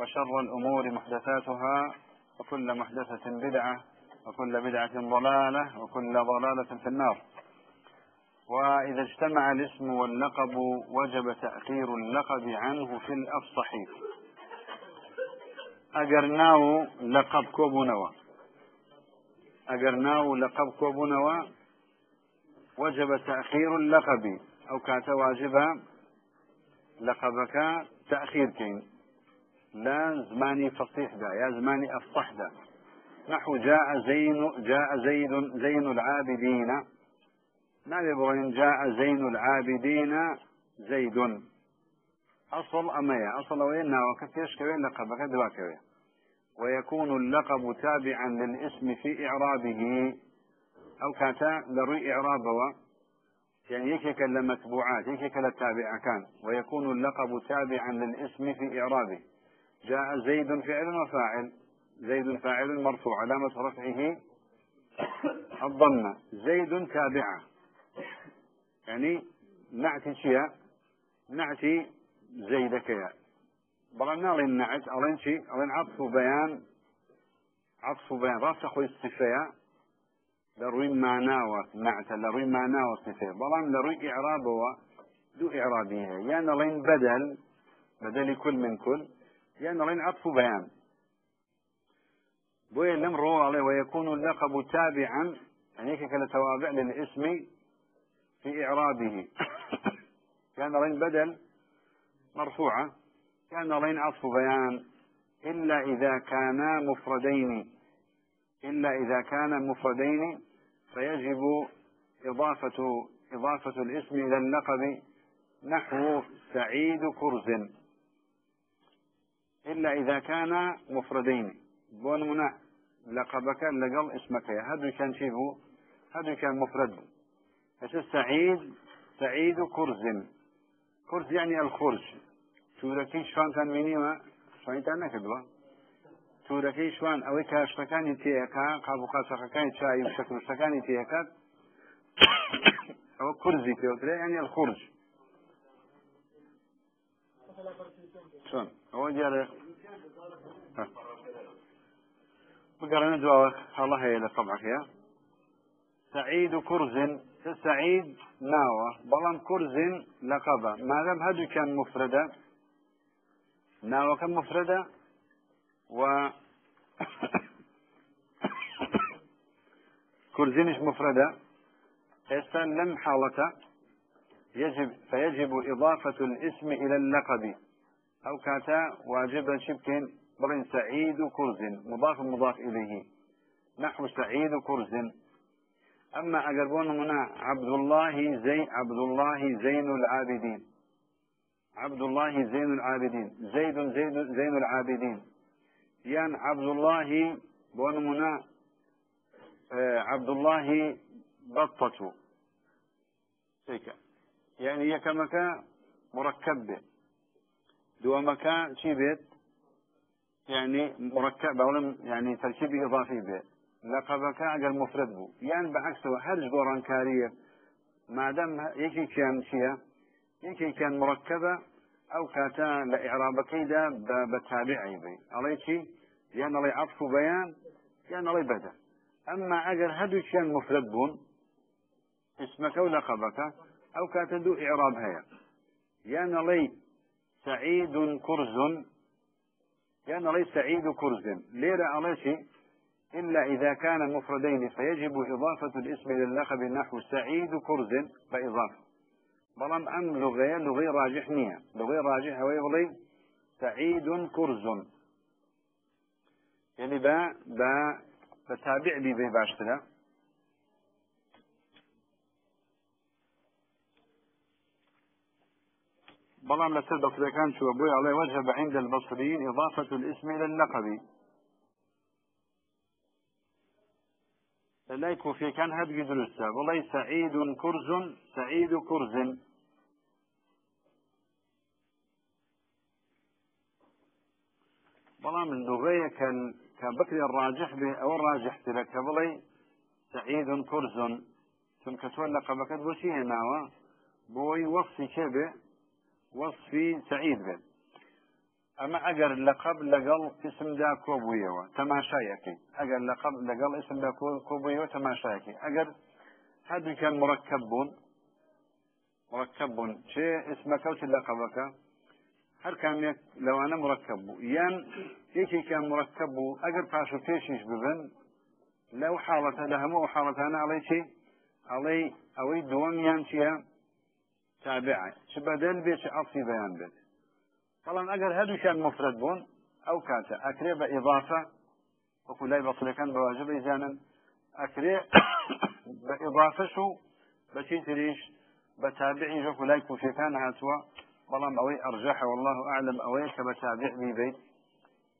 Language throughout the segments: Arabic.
وشر الأمور محدثاتها وكل محدثة بدعة وكل بدعة ضلالة وكل ضلالة في النار. وإذا اجتمع الاسم واللقب وجب تأخير اللقب عنه في الأفصح أجرناه لقب كوبنوا أجرناه لقب كوبنوا وجب تأخير اللقب. أو كانت واجبا لقبك تأخير كين لا زماني فصيح دا يا زماني أفصح دا نحو جاء زين جاء زيد زين العابدين. ما يبغين جاء زين العابدين زيد. أصل أمية أصل وين؟ وكثيرش كوين لقبك دوا كوين ويكون اللقب تابعا للاسم في إعرابه. أو كاتا لروي إعرابه يعني يكيك لمتبوعات يكيك للتابع كان. ويكون اللقب تابعا للاسم في إعرابه. جاء زيد فعل وفاعل. زيد فاعل مرفوع علامة رفعه الضمة زيد تابعة. يعني نعتي شيء نعتي زيدك يا. بلان نالين نعت ألين شي؟ ألين عطف بيان عطف بيان. راسخ الصفة لروي معناه نعت لروي معناه صفة بلان لروي إعرابه دو إعرابيها يعني لين بدل بدل كل من كل. يعني لين عطف بيان بوي لم رو عليه ويكون اللقب تابعا يعني كلا توابع للاسم في إعرابه. كان لين بدل مرفوعة. كان لين عطف بيان. إلا إذا كانا مفردين. إلا إذا كانا مفردين فيجب إضافة إضافة الاسم إلى اللقب. نحو سعيد كرز. إلا إذا كان مفردين. بون منا لقبك لقل اسمك هذا كان شيء هذا كان مفرد بس سعيد سعيد كرز كرز يعني الخرج توركي شوان كان منيما شوان كان نكدوا توركي شوان أو كاشتكاني تيكا قابو قاشقكاني شاي وشكل تيكا أو كرزي تيوتري يعني الخرج شلون؟ هو جاري. بقرنا جوا الله هي طبعك يا. سعيد كرز سعيد ناوة. بلان كرز لقبة. ما دام هذا كان مفردة؟ ناوة كان مفردة؟ و كرزينش مفردة؟ إنسان لم حالته؟ يجب فيجب إضافة الاسم إلى اللقب. أو كاتا واجب شبك بلين سعيد كرز مضاف مضاف إليه. نحو سعيد كرز. أما أقربون هنا عبد الله زي عبد الله زين العابدين. عبد الله زين العابدين. زيد زيد زين العابدين. يعني عبد الله بون منا آه عبد الله بطة. هيك يعني يكمك مركب دووەمەکە چی بێت؟ یعنی مرکب بەڵم یعنی تەرکیبی ئضافی بێت. لەقەبەکە ئەگەر مفرد بوو. یان بەعکسەوە هەر گۆڕانکاریە. مادەم یەکێکیان چییە؟ یەکێکیان مرکبە ئەو کاتە لە عێرابەکەیدا بە تابعی بێ. ئەڵێ چی؟ یان ئەڵێ عفو بەیان یان ئەڵێ بەدە. ئەمما ئەگەر هەردووچیان مفرد بوون اسمەکە و لەقەبەکە ئەو کاتە دوو عێراب هەیە. یان ئەڵێ سعيد كرز. يعني ليس سعيد كرز. ليرة عليه إلا إذا كان مفردين فيجب إضافة الاسم إلى نحو سعيد كرز فإضافة. بلام أم لغة لغة راجح نية. لغة راجح ويغلي سعيد كرز. يعني با با بتابع بي بي بلام لسر بصري كان شو أبوي الله وجه عند البصريين إضافة الاسم إلى اللقب. لا في كان هاد يدرسها والله سعيد كرز سعيد كرز. بلام اللغية كان كان بكري الراجح به أو الراجح تلك. والله سعيد كرز. ثم كتولى قبكت بوشيه ناوى بوي وصي كبه وەصفی سعید بێت ئەمە ئەگەر لەقب لەگەڵ اسمدا کۆبوویەوە تەماشایەکەی. ئەگەر لەقب لەگەڵ اسمدا کۆبوویەوە تەماشایەکەی. ئەگەر هەردووکان مرکب بوون مركب بوون. چێ اسمەکەوت لە قەبەکە هەر کامێک لەوانە مرکب بوو. یان یەکێکیان مرکب بوو ئەگەر پاش و پێشیش ببن لەو حاڵەتە لە هەموو حاڵەتانە ئەڵێ چی؟ ئەڵێ ئەوەی دووەمیان چییە؟ تابع چ بەدەل بێت چ ئەڵسی بەیان بێت بەڵام ئەگەر مفرد بوون ئەو کاتە ئەکرێ بە ئیضافە وەکو لای بەڵەکان بەواژە بەیزانن ئەکرێ بە ئیضافەش و بەچی تریش بە تابعی ژەکو لای کوفیەکان هاتووە ئەوەی ئەرجح والله أعلم ئەوەیە کە تابع بیبیت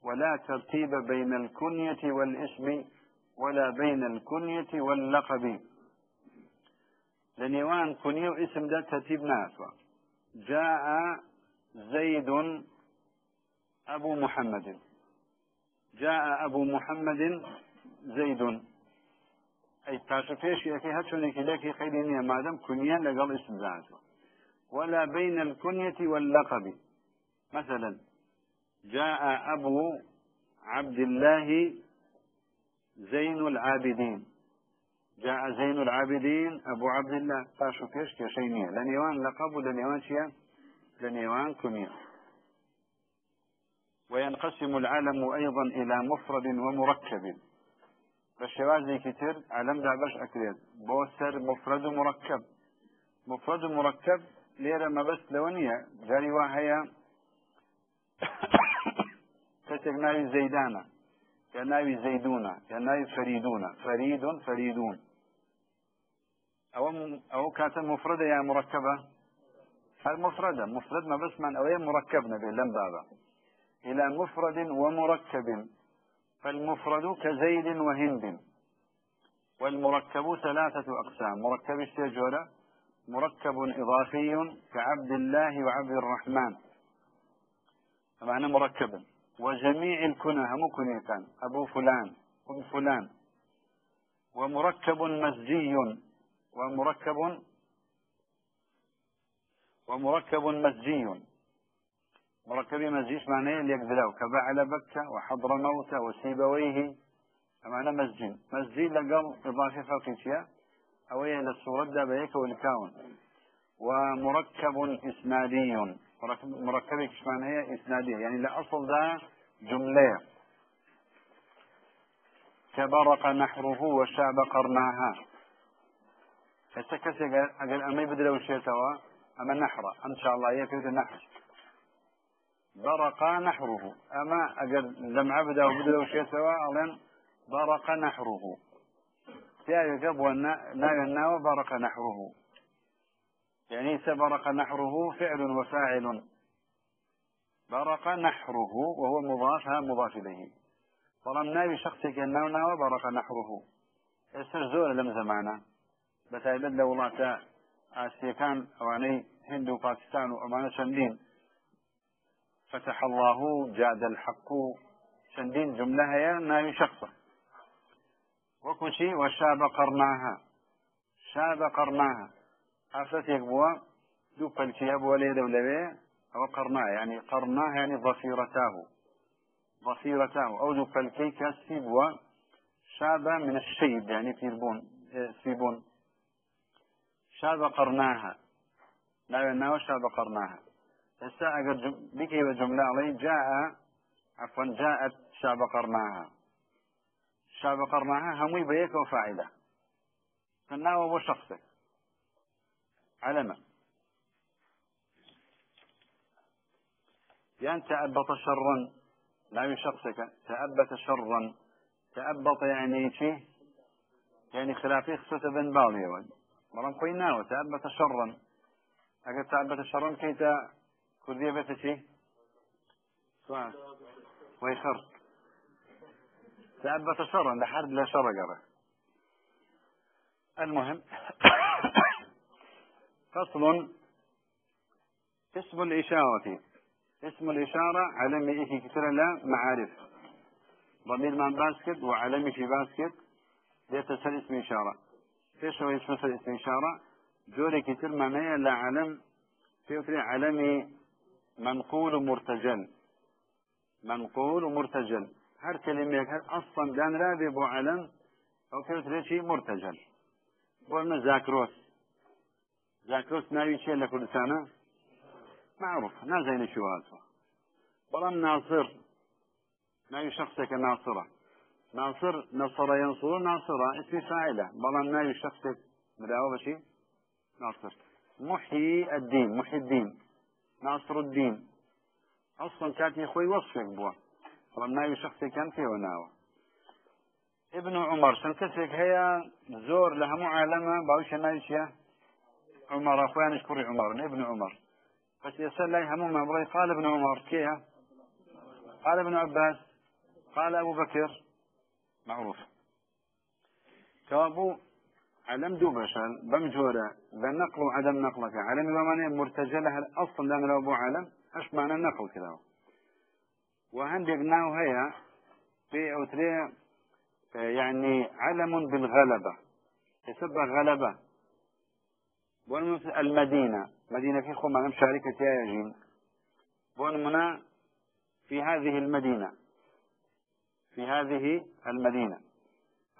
ولا ترتيب بين الكنية والاسم ولا بين الكنية واللقب. لنيوان كنية واسم ده ترتيب ناسوا جاء زيد أبو محمد. جاء أبو محمد زيد. أي تاشفيش يكي هاتشونيكي لكي خيرينيا مادام كنيا لقل اسم ذاته ولا بين الكنية واللقب. مثلا جاء أبو عبد الله زين العابدين. جاء زين العابدين أبو عبد الله. تاشو فيش كشينية لنيوان لقب ولنيوان شيئا لنيوان كنية وينقسم العلم أيضا إلى مفرد ومركب. بشوازي كتير علم دا باش أكريد بوسر مفرد ومركب. مفرد ومركب ليرة ما بس لونية. جاري واهيا كتك ناوي زيدانا كناوي زيدونا كناوي فريدونا فريد فريدون. أو أو كانت مفردة يا مركبة؟ المفردة مفرد ما بس من أوين مركبنا به لم بابا. إلى مفرد ومركب. فالمفرد كزيد وهند. والمركب ثلاثة أقسام. مركب الشجرة مركب إضافي كعبد الله وعبد الرحمن. معنى مركب. وجميع الكنى هم كنيتان أبو فلان أم فلان. ومركب مزجي. ومركب ومركب مزجي مركب مزجيش معناه؟ اللي يقدروا كبعل بكة وحضر موتى وسيبويه. معنى مزجين مزجي لقل إضافة فقيتيا أو هي للصورة دابيك والكون. ومركب إسنادي. مركب معناه؟ إسنادية يعني لأصل ذا جملة. كبرق نحره وشاب قرناها. هسه كسي قال أمي بدلو شيتوا أما نحرة. إن شاء الله هي كيف نحر برق نحره. أما أجل لم عبد أو بدلو شيء سواء ألين برق نحره. تياي جب نا برق نحره. يعني سبرق نحره فعل وفاعل. برق نحره وهو مضاف ها مضاف إليه. طالما ناوي شخصي كأنه وبرق نحره. استرزول لم زمانه. بتايبد لو الله ئاسیەکان ئەوانەی هند و پاکستان و ئەمانە فتح الله جاد الحق چەندین جملە هەیە ناوی شخصە. وەکوچی وەشاب قەرناها شاب قەرناها ئافرەتێک بووە دوو پەلکیە بووە لێ دەولەوێ ئەوە قەرنا يعني قەرناه يعني ضفيرتاه ضفيرتاه أو ذو فلكي كاسي بوا شاب من الشيب يعني فيربون سيبون شاب قرناها لا يناو شاب قرناها هسا اگر بكي جملة علي جاء عفوا جاءت شاب قرناها شاب قرناها همي بيك وفاعلة فالناو هو شخصك علما يعني تأبط شرا لا شخصك تأبت شرا تأبط يعني شيء يعني خلافي خصوصا بن بالي بەڵام خۆی ناوە تابەتە شەڕن ئەگەر تابەتە شەڕن کەیتە کوردیە بێتە چی خەر تابەتە شەڕن لە حرب لە شەڕەگەڕە المهم فصل اسم الإشارة اسم الإشارة علم إيكي كتر لا معارف ضمير من باسكت وعلمي في باسكت ليتسل اسم إشارة فيش هو اسم اسم إشارة جوري كتر معناه لا علم في علمي منقول مرتجل. منقول ومرتجل هر كلمة هر أصلا دان رابي بو علم أو كيف شيء مرتجل. بو زاكروس. زاكروس ناوي شيء لكردستانه معروف. نازين شو هذا؟ بلان ناصر. ناوي شخصك ناصرة. ناصر نصر ينصر ناصرة اسم فاعلة. بلان ناوي شخصك مداوة بشي ناصر. محيي الدين محي الدين. ناصر الدين. أصلا كاتي خوي وصفك بوا. بلان ناوي شخصك كان فيه وناوة ابن عمر شن كسرك هي زور لها معالمة باوش نايشيا عمر أخوان اشكري عمر ابن عمر. بس يسأل لي هموم ما قال ابن عمر كيها؟ قال ابن عباس. قال أبو بكر. معروف. كابو علم دو بشر بمجورة بنقل وعدم نقلك. علم بمعنى مرتجلة أصلا لأن لو أبو علم أش معنى النقل كذا وهندق ناو هي في أوتري يعني علم بالغلبة. يسبب غلبة. المدينة. مدينة في خو معنى شاركة ياجين بون منا في هذه المدينة. في هذه المدينة.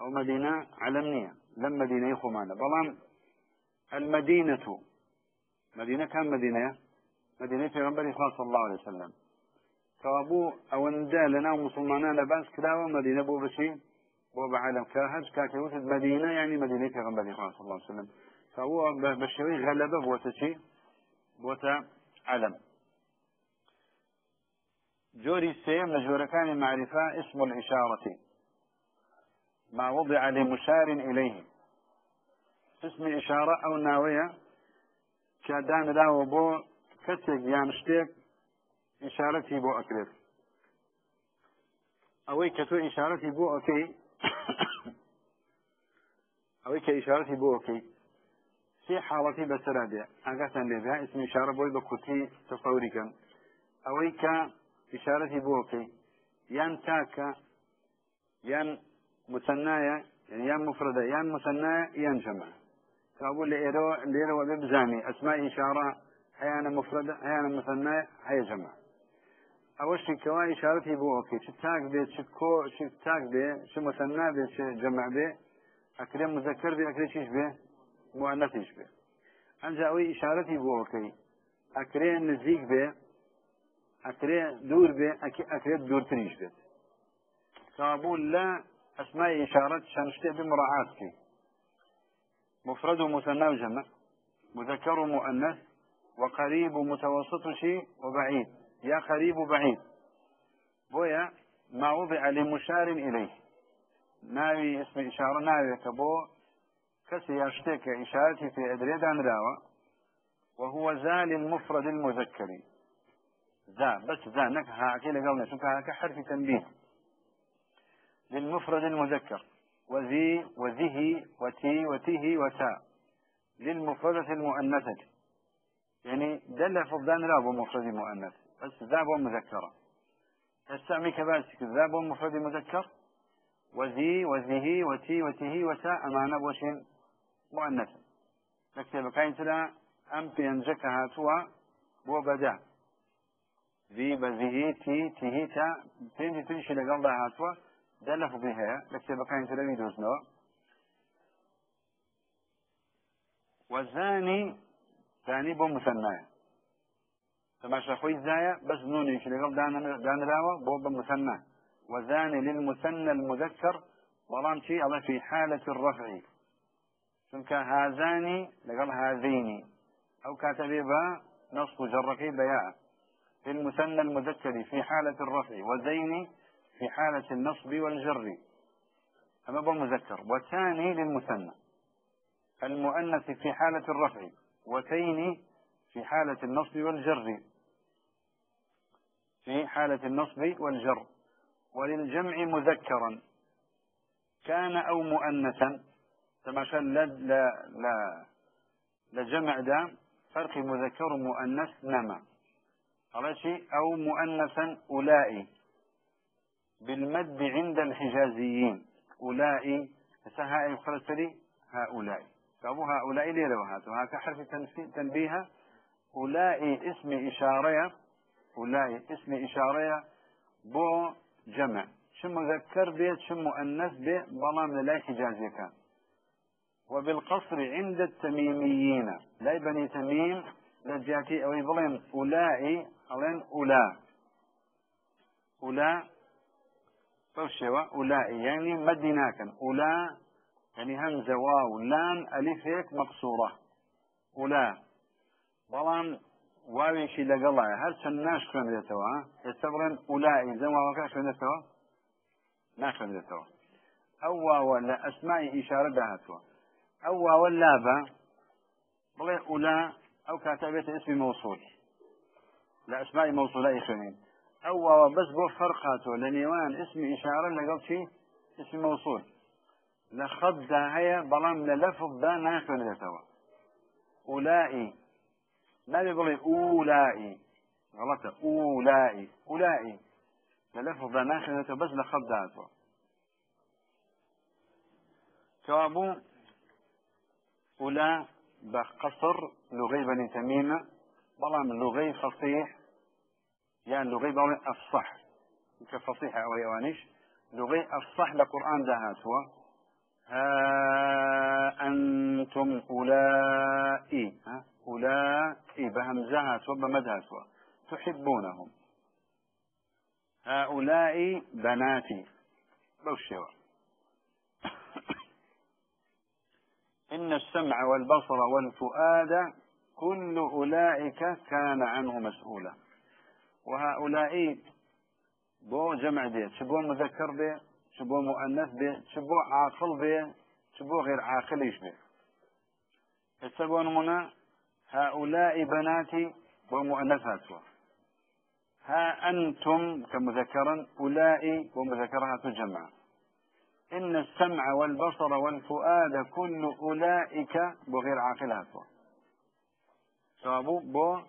أو مدينة علمنية. لم مدينة معنا بلان المدينة. مدينة كان مدينة. مدينة في غنبري صلى الله عليه وسلم. كابو أو ندا لنا مسلمانا لباس كلاوة مدينة بو بشي بو بعالم كاهج كاكي مدينة يعني مدينة في غنبري صلى الله عليه وسلم. فهو بشوي غلبة بوتا شي بوتا علم. جوري السيم لجوركان المعرفة اسم الإشارة ما وضع لمشار إليه. اسم إشارة أو ناوية كادان لا بو كتك يعني شتيك إشارتي بو أكرف أوي كتو إشارتي بو أوكي أوي كإشارتي بو أوكي في حالتي بسرادة أقاسن لبها اسم إشارة بوي بكتي تصوري كان أوي إشارتي بوكي يان تاكا يان مثنايا يعني يان مفردة يان مثنايا يان جمع. فأقول لإيرو لإيرو وببزاني أسماء إشارة أحيانا مفردة أحيانا مثنايا هي جمع. أول شيء كوا إشارتي بوكي شتاك بي شكو شتاك بي شو مثنى بي شو جمع بي. أكرم مذكر بي أكرم شيش بي. مؤنث بي. أنجا أوي إشارتي بوكي أكرم نزيك بي. أكري دور بي أكري دور تريش بي. كابول لا أسماء إشارات شنشتي بمراعاتك مفرد ومثنى وجمع. مذكر ومؤنث. وقريب ومتوسط شيء وبعيد. يا قريب وبعيد. بويا ما وضع لمشار إليه. ناوي اسم إشارة ناوي كبو. كسي يشتك إشارتي في أدريد عن راوة. وهو زال المفرد المذكر ذا بس ذا نك هاكي لقلنا شوف هاك حرف تنبيه. للمفرد المذكر. وذي وذه وتي وتيه وتاء للمفردة المؤنثة. يعني دل فقدان لا مفرد مؤنث. بس ذا مذكرة تستعمي كباسك. ذا مفرد مذكر. وذي وذه وتي وتيه وتاء أمانة بوشين مؤنث. نكتب كاين تلا أم بينجكها توا بو بدا. ذي بذه تي تيه تا. تنجي تنشي لقل ده هاتوا دلف بها لكي بقى تلوي دوزنوا والزاني ثاني بو مثنى تماشى خوي زايا بس نوني يشي لقل دان دان راوا بو بمثنى وزاني للمثنى المذكر ظلام شيء الله في حالة الرفع. شنك هذاني لقل هذيني أو كاتبه نصب جركي بياء في المثنى المذكر في حالة الرفع وزين في حالة النصب والجر. أما مذكر وثاني للمثنى. المؤنث في حالة الرفع وتين في حالة النصب والجر. في حالة النصب والجر. وللجمع مذكرا. كان أو مؤنثا. تماشا لا لا لجمع دا فرق مذكر ومؤنث نما. شيء أو مؤنثا أولئي. بالمد عند الحجازيين. أولئي. هسه يخرج هؤلاء. فأبو هؤلاء ليه لو هاتوا؟ حرف تنبيه. أولئي اسم إشارة. أولئي اسم إشارة. بو جمع. شو مذكر بيت شو مؤنث بيت بلام لا حجازي كان وبالقصر عند التميميين. لا بني تميم لجاتي أو بلين أولئي ألين أولا أولا بوشوا أولئي يعني مديناكا أولا يعني همزة واو لام أولا واويشي لقلا هل سناش خوێنرێتەوە ئێستا بڵێن ئولای زەم واوەکە خوێنێتەوە ناخوێنرێتەوە ئەو واوە لە ئەسمای ئیشارە داهاتوە ئەو واوە لابە بڵێ ئولا ئەو کاتا بێتە اسمی مووسول لە ئەسمای مووسولای خوێنین ئەو واوە بەس بۆ فەرقاتەوە لە نێوان اسمی ئیشارە لەگەڵ چی اسمی مووسول لە خەتدا هەیە بەڵام لە لەفظدا ناخوێنرێتەوە ئولایی نبي بڵێ ئولایی غلطة. أولئي. أولئي. للفظ ناخذته بس لخط ذاته كابو أولى بقصر لغي بني تميمة. بلام لغي فصيح. يعني لغي بلام أفصح كفصيح أو يوانيش. لغي أفصح لقرآن ذهات هو. ها أنتم أولئي. ها؟ أولئي. بهمزها وبمدها تحبونهم. هؤلاء بناتي. بوشوا إن السمع والبصر والفؤاد كل أولئك كان عنه مسؤولا. وهؤلاء بو جمع دي شبو مذكر بي شبو مؤنث بي شبو عاقل بي شبو غير عاقل إيش بي السبون منا هؤلاء بناتي ومؤنثات ها أنتم كمذكرا أولئك ومذكرها تجمع إن السمع والبصر والفؤاد كل أولئك بغير عاقلات سوابو بو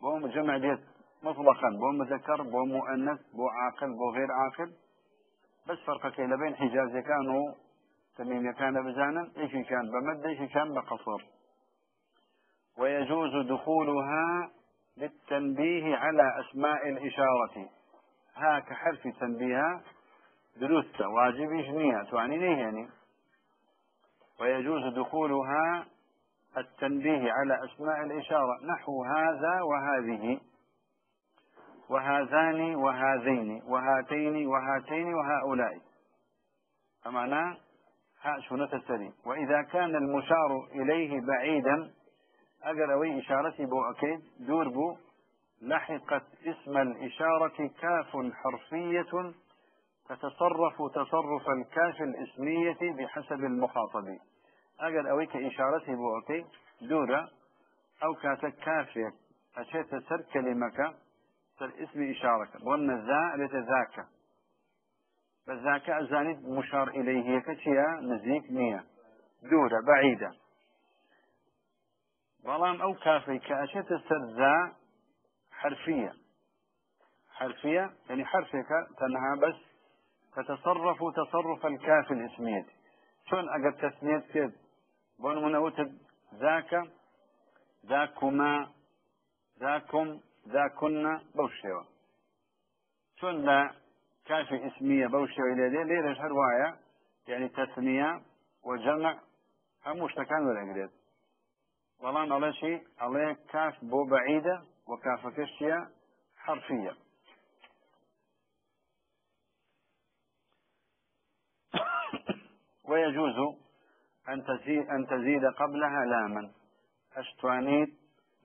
بو جمع ديت. مطلقا بو مذكر بو مؤنث بو عاقل بو غير عاقل. بس فرق كي بين حجاز كانوا تميم كان بزانا إيش كان بمد إيش كان بقصر ويجوز دخولها للتنبيه على أسماء الإشارة. ها كحرف تنبيه دروست واجب جنية تعني ليه يعني ويجوز دخولها التنبيه على أسماء الإشارة. نحو هذا وهذه وهذان وهذين وهاتين وهاتين وهؤلاء. فمعناه ها شنو تستري وإذا كان المشار إليه بعيدا أجر أوي إشارتي بو؟ أكيد دور بو. لحقت اسم الإشارة كاف حرفية تتصرف تصرف الكاف الإسمية بحسب المخاطب. ئەگەر ئەوەی ئیشارەتی بۆ؟ ئەکەیت دوورە. ئەو کاتە کافێک ئەچێتە سەر کەلیمەکە. سەر اسم إشارة ذا لێت ذاك بە ذاك ئەزانی مشار إليه كتيا نزیک نییە. دوورە بعيدة. ئەو کافەی کە ئەچێتە سەر ذا حرفية. حرفية يعني حرفك تنها بس تتصرف تصرف الكاف الاسمية. شون أجر تسمية كد بون منوتد ذاك ذاكما ذاكم ذاكن بوشيوة شون لا كافي اسمية بوشيوة إلى دي ليش يعني تثنية وجمع هموش تكان ولا قريت بەڵام ئەڵێ چی ئەڵێ کاف بۆ بەعیدە و کافەکەش چیە حرفیە ويجوز أن تزيد, أن تزيد قبلها لاما. أشتوانيت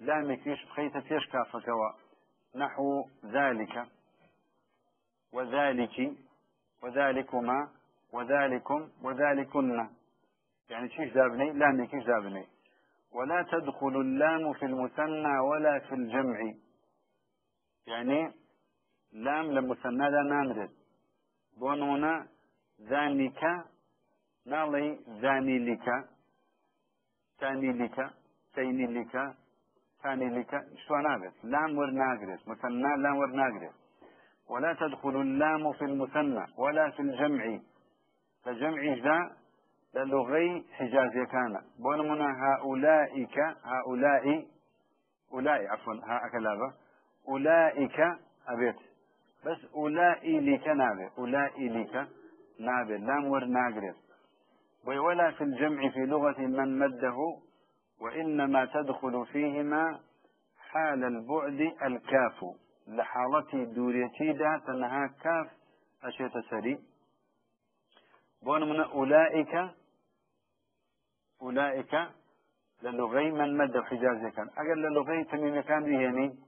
يش بخيتة يش كافكوا نحو ذلك. وذلك. وذلكما. وذلكم. وذلكن. يعني شيش دابني لامك يش دابني ولا تدخل اللام في المثنى ولا في الجمع. يعني لام لمثنى لا نامرد بونونا ذلك ناڵی زانی لیکە تانی لیکە تینی لیکە تانی لیکە شتوان نابێت لام وەرناگرێت مثنى لام وەرناگرێت ولا تدخل اللام في المثنى ولا في الجمع. فجمع ذا للغي حجازي كان. بونمنا هؤلاء هؤلاء أولئك عفوا ها أكلابة أولئك أبيت. بس أولئك نابي أولئك نابي لام ور ناقرب ولا في الجمع في لغة من مده وإنما تدخل فيهما حال البعد الكاف. لحالتي دوريتي دا تنها كاف أشيت سري. بون من أولئك أولئك للغي من مد حجازي كان أقل للغي تميم كان بيهني.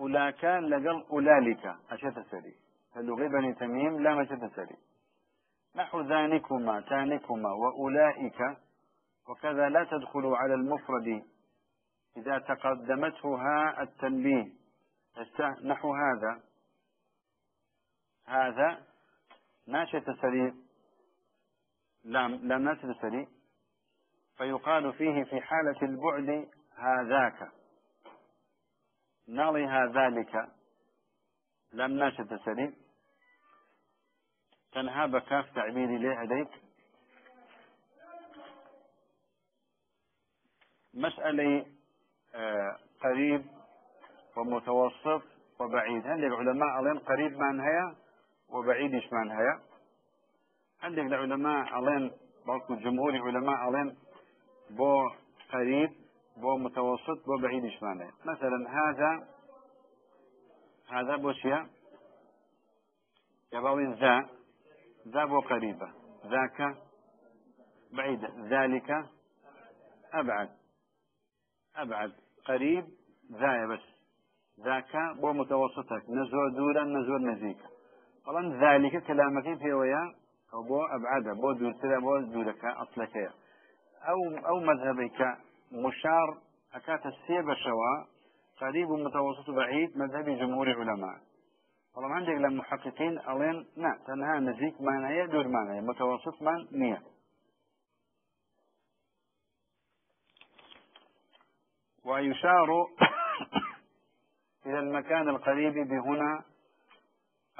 أولاك لقل أولالك أشت سري. فاللغي بني تميم لا مشت سري. نحو ذانكما تانكما وأولئك وكذا لا تدخل على المفرد إذا تقدمته ها التنبيه. نحو هذا. هذا ناشة سري لام لام ناشة سري فيقال فيه في حالة البعد هذاك. نالي هذلك لم ناشد سليم تنهى بكاف تعبيري ليه مسألة آه، قريب ومتوسط وبعيد. عندك علماء ألين قريب من وبعيد إيش من هيا عندك العلماء ألين برضو جمهور علماء ألين بو قريب بو متوسط بو بعيد شماله مثلا هذا هذا بوشيا يباوين ذا ذا بو قريبة ذاك بعيد ذلك أبعد. أبعد قريب ذا بس. ذاك بو متوسطك نزور دورا نزور نزيك طبعا ذلك كلامك في ويا أو بو أبعد بو دور بو دورك أصلك. أو أو مذهبك. مشار أكات السيب شوا قريب متوسط بعيد مذهب جمهور علماء طبعا عندك لما محققين ألين نا تنها نزيك ما هي دور ما هي متوسط ما نية ويشار إلى المكان القريب بهنا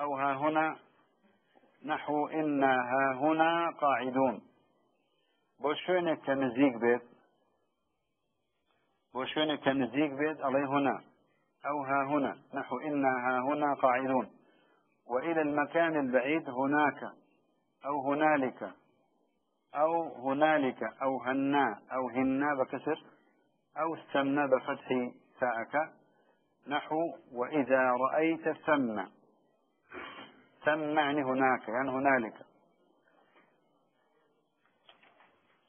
أو ها هنا نحو إنا ها هنا قاعدون. بێت بۆ شوێنێک کە نزیک بێت ئەڵێ هنا. أو ها هنا نحو إنا ها هنا قاعدون. وإلى المكان البعيد هناك أو هنالك أو هنالك أو هنا أو هنا بكسر أو استمنا بفتح تاءك. نحو وإذا رأيت ثم. ثم يعني هناك يعني هنالك.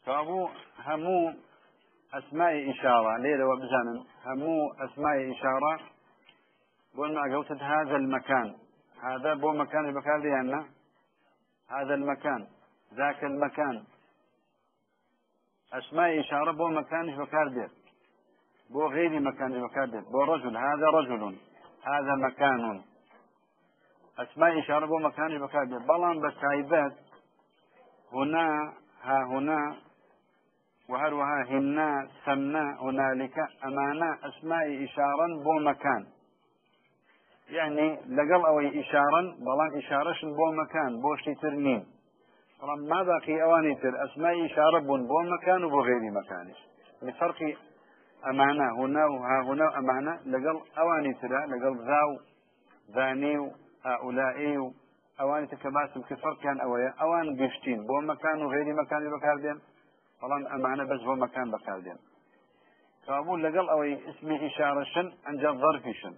فهمو همو أسماء إشارة. ليلة وبزانا. همو أسماء إشارة. قلنا قوتت هذا المكان. هذا بو مكان المكان لأن هذا المكان. ذاك المكان. أسماء إشارة بو مكان مكان دير بو غير مكان دير بو رجل هذا رجل هذا مكان أسماء إشارة بو مكان دير بلان بس هنا ها هنا وهروها هنا سمنا هنالك أمانا أسماء إشارا بو مكان يعني لقل أو إشارا بلان إشارة بو مكان بوشي ترنين طبعا ما باقي أواني تر أسماء إشارة بو مكان وبو غير مكان لفرق ئەمانە هنا و هاهنا و ئەمانە لەگەڵ ئەوانی تررا لەگەڵ غااو زانێ و ئاولائێ و ئەوانی تکە باسم کە فەرکیان ئەوەیە. ئەوان گشتین بۆ مەکان و غێری مەکانی بەکاردێن بەڵام ئەمانە بەس بۆ مەکان بەکاردێن کابوو لەگەڵ ئەوەی اسمی ئیشارەشن ئەنجا ظرفیشن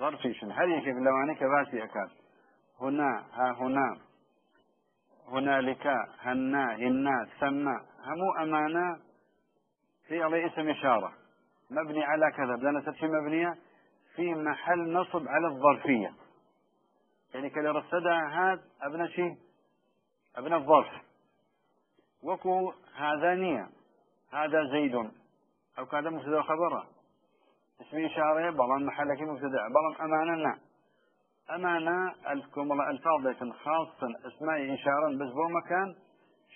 ظرفیشن هەر یەکێک لەوانەیە کە باسی ئەکات. هنا هاهنا هنالك هنا هنا سما همو أمانة في عليه اسم إشارة. مبني على كذا لأن في مبنية؟ في محل نصب على الظرفية. يعني كلا رصدها هاد أبنى شيء؟ أبنى الظرف. وكو هذا نية. هذا زيد. أو كذا مبتدأ خبره. اسم إشارة بلان محلك مبتدأ. بلان أمانة أمانة الكمل ألفاظ لكن خاصة أسماء إشارة بس بو مكان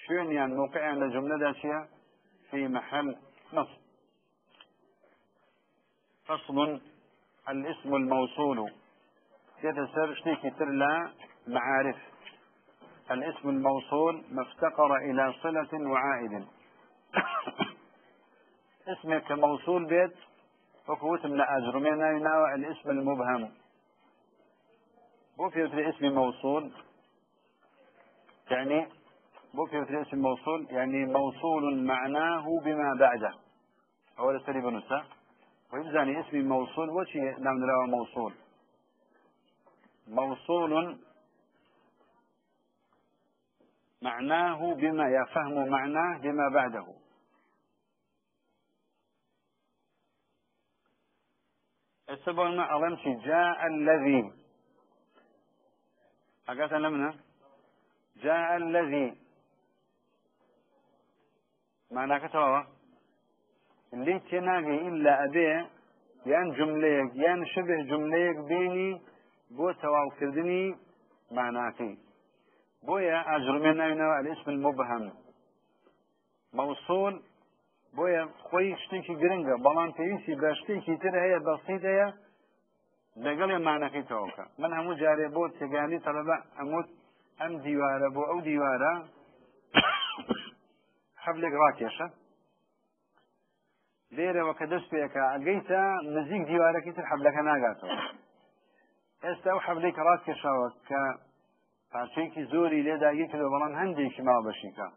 شون يعني موقع عند جملة داشية في محل نصب فصل الاسم الموصول. يتسر شتيكي ترلا معارف. الاسم الموصول ما افتقر إلى صلة وعائد. اسمك موصول بيت وكوت من أجرمنا يناوى الاسم المبهم. بوفي في اسم موصول. يعني بوفي في اسم موصول يعني موصول معناه بما بعده. هو السري بنسا ويبزاني اسم موصول وشي نعم موصول. موصول معناه بما يفهم معناه بما بعده. السبب ما أظنش جاء الذي. أقاس لمنا جاء الذي. ماناکەتەوە؟ لی تێ ناگەی ئیلا ئەبێ یان جملەیەک یان شبه جملەیەک بینی بۆ تەواوکردنی ماناکەی. بۆیە ئاجرمێ ناوینەوە ئەلێسم مبهم مووسول بۆیە خۆی شتێکی گرنگە بەڵام پێویستی بە شتێکی تر هەیە بەسیید هەیە لەگەڵێ مانەکەی تەوەکە من هەموو جارێ بۆ تێگانی تەلەبە ئەموت ئەم دیوارە بۆ ئەو دیوارە حەبلێک ڕاکێشە. لێرەوە کە دەست پێەکە ئەگەیتە نزیک دیوارەکەی تر حەبلەکە ناگاتەوە. ئێستا ئەو حەبلەی کە ڕاکێشاوە کە پارچەیەکی زۆری لێدا یەکەوە بەڵام هەندێکی ماوە بەشیکە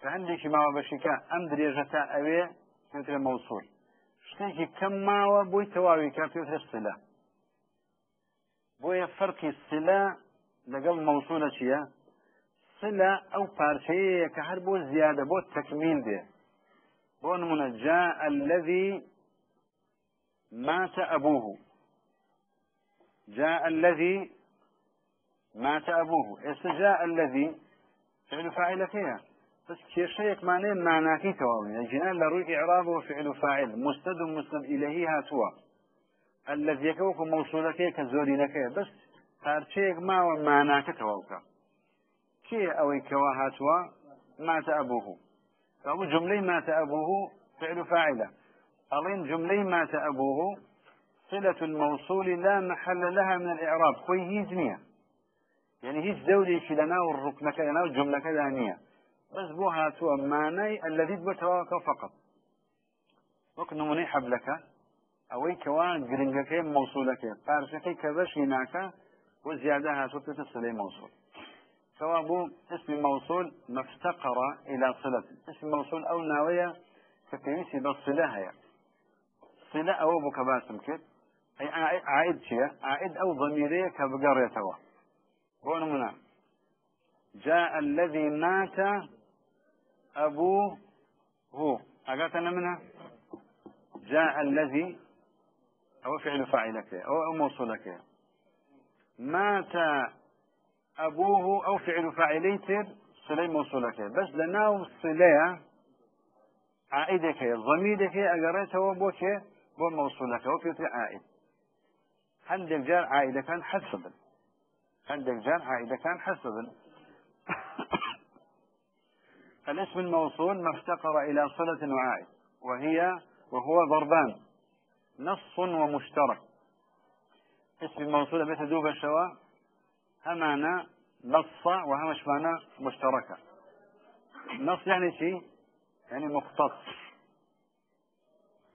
کە هەندێکی ماوە بەشیکە ئەم درێژە تا ئەوێ پێترە مەوسول شتێکی کەم ماوە بۆی تەواوی کا پێترە سلە. بۆیە فەرقی سلە لەگەڵ مەوسولە چییە؟ پارچەیە کە هەر بۆ زیادە بۆ تەکمیل دێ بۆ نمونە جاء الذي مات أبوه. جاء الذي مات أبوه. استجاء الذي؟ فعل فاعل فيها. بس كيشيك معناه؟ معناكي تواوي يعني جنان لروي إعرابه وفعل فاعل. مستد مسند إليه هاتوا. الذي يكوك موصولك كزوري لك بس هارشيك ما ومعناك تواوكا كي أوي كوا هاتوا مات أبوه. فأبو جملة مات أبوه فعل فاعلة. أظن جملة مات أبوه صلة الموصول لا محل لها من الإعراب. خوي هي جنيه يعني هيج دولي لنا والركن كذا والجملة كذا بس بو هاتوا ماني الذي بتواك فقط. وكن مني حبلك. أوي كوان جرنجك موصولك. قارشك كذش هناك وزيادة هاتوا تتصل موصول. سواء بو اسم موصول ما افتقر إلى صلة. اسم موصول أو ناوية كتنسي بالصلة هي. صلة أو بكباسم كت أي عائد شيء. عائد أو ضميرية كبقرية توا هنا. جاء الذي مات أبوه. هو. أقاتنا منها. جاء الذي أو فعل فاعلك. أو موصولك. مات أبوه أو فعل فاعليتر صلي موصولك. بس لنا صلية عائدك ضميرك أقريته بوك بو موصولك وفي عائد. عندك جار عائدة كان حسبا عندك جرح إذا كان حسبا الاسم الموصول ما افتقر إلى صلة وعائد. وهي وهو ضربان. نص ومشترك. اسم الموصول مثل دوب الشواء همانا نص وهمش معنى مشتركة. نص يعني شيء يعني مختص.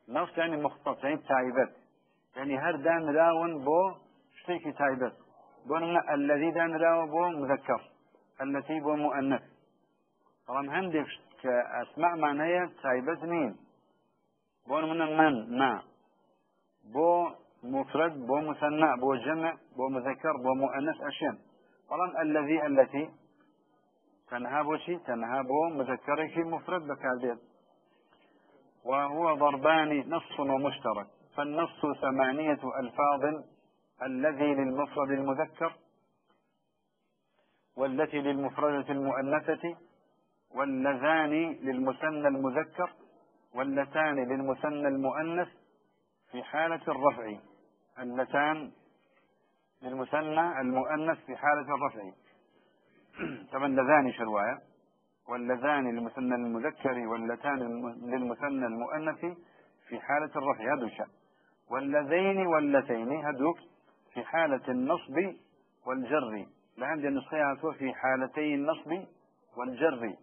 نص يعني مختص يعني تایبەت. يعني هەر دانراون بۆ شتێکی تایبەت. بۆ الذي دانراوە بۆ مذكر. التي بۆ مؤنث. بەڵام هەندێک کە ئەسمامان هەیە تایبەت نین بۆ منە من ما. بۆ مفرد بۆ مثنى بۆ جمع بۆ مذكر بۆ مؤنث أشياء. بەڵام الذي التي تنها بۆ شي؟ تنها بۆ مذكرك مفرد بكالبيت وهو ضربان نص ومشترك. فالنص ثمانية ألفاظ الذي للمفرد المذكر والتي للمفردة المؤنثة واللذان للمثنى المذكر واللتان للمثنى المؤنث في حالة الرفع. اللتان للمثنى المؤنث في حالة الرفع. طبعا لذان شرواية واللذان للمثنى المذكر واللتان للمثنى المؤنث في حالة الرفع. هذا شأن واللذين واللتين هدوك في حالة النصب والجر. لعندي النسخة في حالتي النصب والجر.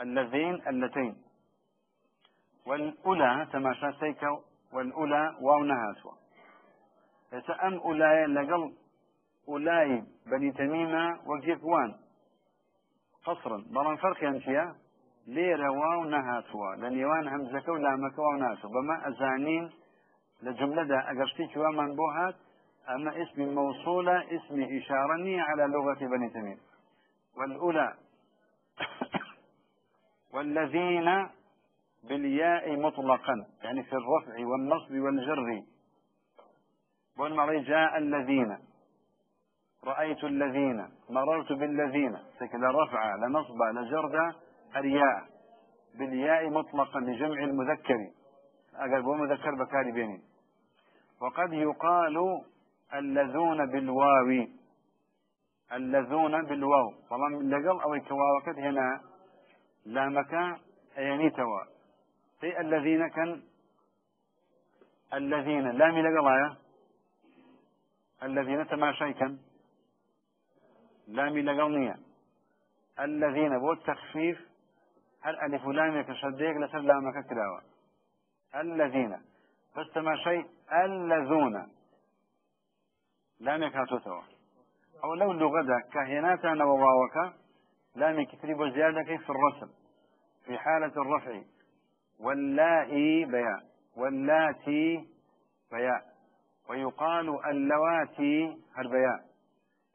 اللذين اللتين. والأولى تماشا سيكا والأولى واو نهاتوا أم أولاي لقل أولاي بني تميمة وان قصرا بلان فرق ينشيا ليرة واو نهاتوا لأن يوان همزة ولا مكا واو نهاتوا بما أزانين لجملة دا أقرشتي شوى من بوهات أما اسم موصولة اسم إشارني على لغة بني تميم والأولى والذين بالياء مطلقا يعني في الرفع والنصب والجر والمري جاء الذين. رأيت الذين. مررت بالذين. سكن رفع لنصب لجرد الياء. بالياء مطلقا لجمع المذكر. أقل مذكر بكاري بيني. وقد يقال اللذون بالواو. اللذون بالواو. طبعا لقل أو كواوكت هنا. لا مكان يعني توا. في الذين كان الذين. لا من لقلايا الذين تماشي كان لا من لقلنيا الذين بو التخفيف. هل ألف لام كشديك لسر لامك كلاوة الذين. بس تماشي اللذون لام يكاتو توا أو لو لغدا كهناتا وواوكا لام كتريب زيادة في الرسم في حالة الرفع. واللائي بياء. واللاتي بياء. ويقال اللواتي هربياء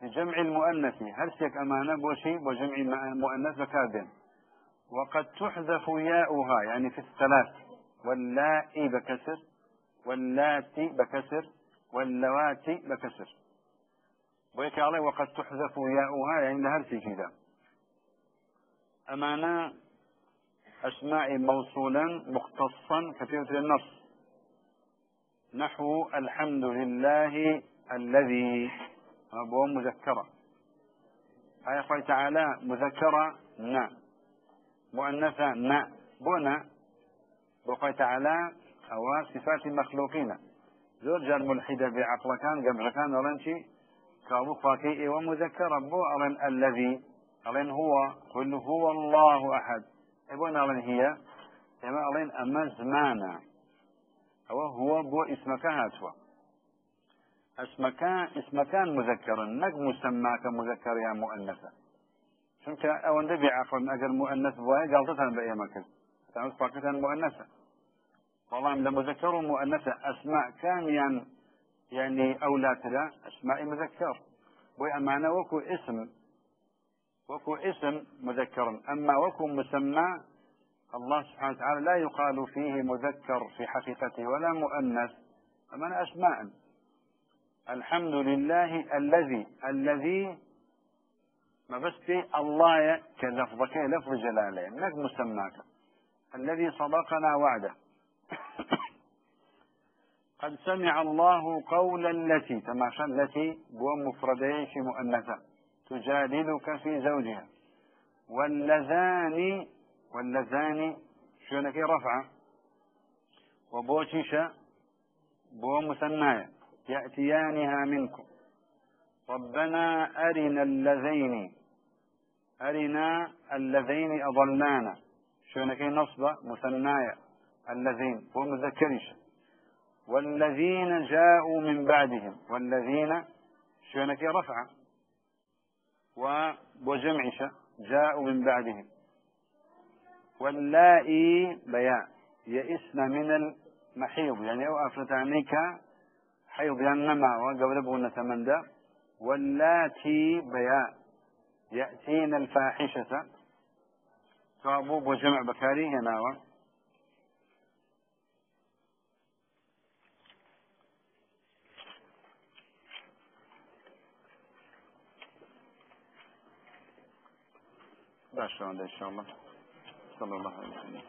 لجمع المؤنث. هرسك أمانة بوشي وجمع المؤنث بكادن وقد تحذف ياؤها يعني في الثلاث. واللائي بكسر واللاتي بكسر واللواتي بكسر. ويك عليه وقد تحذف ياؤها يعني لهرسي كذا. أمانة أسماء موصولا مختصا كثيرة النص. نحو الحمد لله الذي أبو مذكرة آية الله تعالى مذكرة نا. مؤنثة نا. بنا. بقول تعالى أو صفات المخلوقين. زور جار ملحدة بعقل كان قبل كان ولنشي كابو فاكي ومذكرة بو أرن الذي. أرن هو. قل هو الله أحد. يبون ألين هي. إما ألين أما زمانا أو هو بو اسمك هاتوا. اسمك اسمك مذكرا نك مسماك مذكر يا مؤنثة چونك أو نبي عقل أجر مؤنث بواي قالتها بأي مكان تعرف فاكتها مؤنثة والله لمذكر ومؤنثة أسماء كان يعني أولاد لا أسماء مذكر بوي أمانة وكو اسم وكو اسم مذكر أما وكو مسمى الله سبحانه وتعالى لا يقال فيه مذكر في حقيقته ولا مؤنث أما أسماء. الحمد لله الذي الذي ما بس في الله كلفظك لفظ جلاله انك مسماك. الذي صدقنا وعده. قد سمع الله قول التي تماشى التي؟ بو مفرديش مؤنثة. تجادلك في زوجها. واللذان واللذان شونك رفعة. وبوشيشة بو مثنايا يأتيانها منكم. ربنا أرنا اللذين. أرنا اللذين أضلانا شونك نصب مثنايا اللذين. هو مذكرش والذين جاءوا من بعدهم. والذين شونك رفعة. وجمعش جاءوا من بعدهم. واللائي بياء يئسن من المحيض يعني أو أفلتانيك حيض ينما وقبل بغنة تمندا واللاتي بياء يأتين الفاحشة. فأبوب وجمع بكاري هنا باشا إن شاء الله. sallallahu alaihi wasallam.